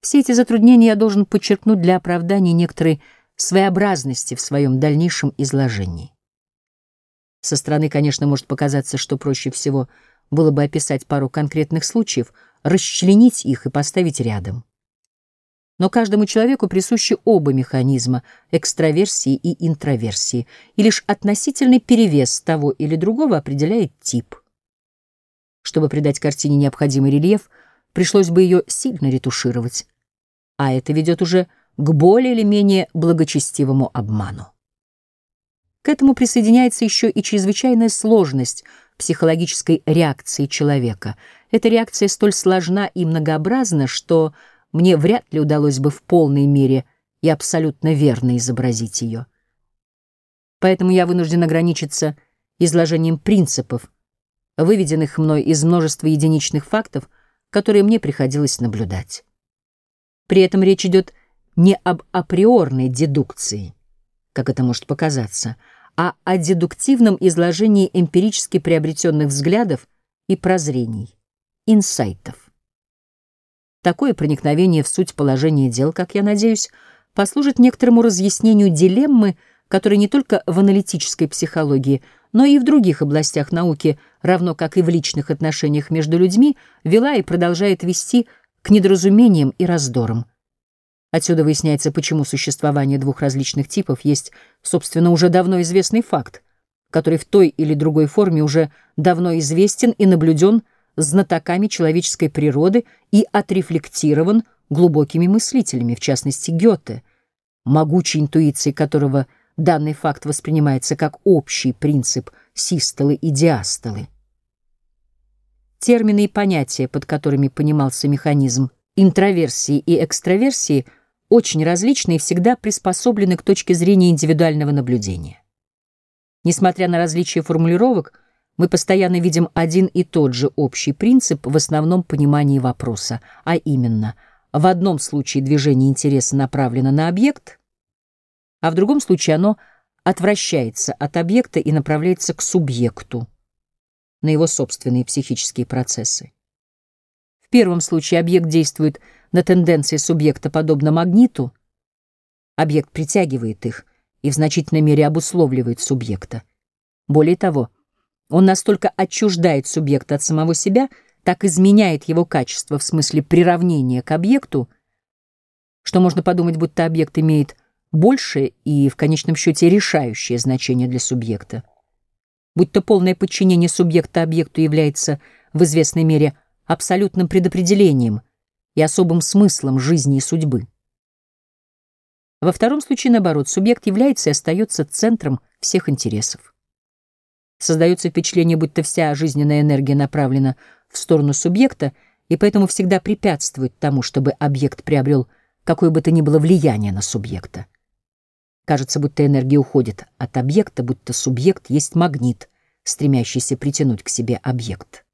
Все эти затруднения я должен подчеркнуть для оправдания некоторой своеобразности в своем дальнейшем изложении. Со стороны, конечно, может показаться, что проще всего было бы описать пару конкретных случаев, расчленить их и поставить рядом. Но каждому человеку присущи оба механизма экстраверсии и интроверсии, и лишь относительный перевес того или другого определяет тип. Чтобы придать картине необходимый рельеф, пришлось бы ее сильно ретушировать, а это ведет уже к более или менее благочестивому обману. К этому присоединяется еще и чрезвычайная сложность психологической реакции человека. Эта реакция столь сложна и многообразна, что мне вряд ли удалось бы в полной мере и абсолютно верно изобразить ее. Поэтому я вынужден ограничиться изложением принципов, выведенных мной из множества единичных фактов, которые мне приходилось наблюдать. При этом речь идет не об априорной дедукции, как это может показаться, а о дедуктивном изложении эмпирически приобретенных взглядов и прозрений, инсайтов. Такое проникновение в суть положения дел, как я надеюсь, послужит некоторому разъяснению дилеммы, которая не только в аналитической психологии, но и в других областях науки, равно как и в личных отношениях между людьми, вела и продолжает вести к недоразумениям и раздорам. Отсюда выясняется, почему существование двух различных типов есть, собственно, уже давно известный факт, который в той или другой форме уже давно известен и наблюден знатоками человеческой природы и отрефлектирован глубокими мыслителями, в частности Гёте, могучей интуицией которого данный факт воспринимается как общий принцип систолы и диастолы. Термины и понятия, под которыми понимался механизм интроверсии и экстраверсии, очень различны и всегда приспособлены к точке зрения индивидуального наблюдения. Несмотря на различия формулировок, мы постоянно видим один и тот же общий принцип в основном понимании вопроса, а именно, в одном случае движение интереса направлено на объект, а в другом случае оно отвращается от объекта и направляется к субъекту на его собственные психические процессы. В первом случае объект действует на тенденции субъекта подобно магниту, объект притягивает их и в значительной мере обусловливает субъекта. Более того, он настолько отчуждает субъекта от самого себя, так изменяет его качество в смысле приравнения к объекту, что можно подумать, будто объект имеет большее и, в конечном счете, решающее значение для субъекта будто полное подчинение субъекта объекту является в известной мере абсолютным предопределением и особым смыслом жизни и судьбы. Во втором случае, наоборот, субъект является и остается центром всех интересов. Создается впечатление, будто вся жизненная энергия направлена в сторону субъекта и поэтому всегда препятствует тому, чтобы объект приобрел какое бы то ни было влияние на субъекта. Кажется, будто энергия уходит от объекта, будто субъект есть магнит, стремящийся притянуть к себе объект.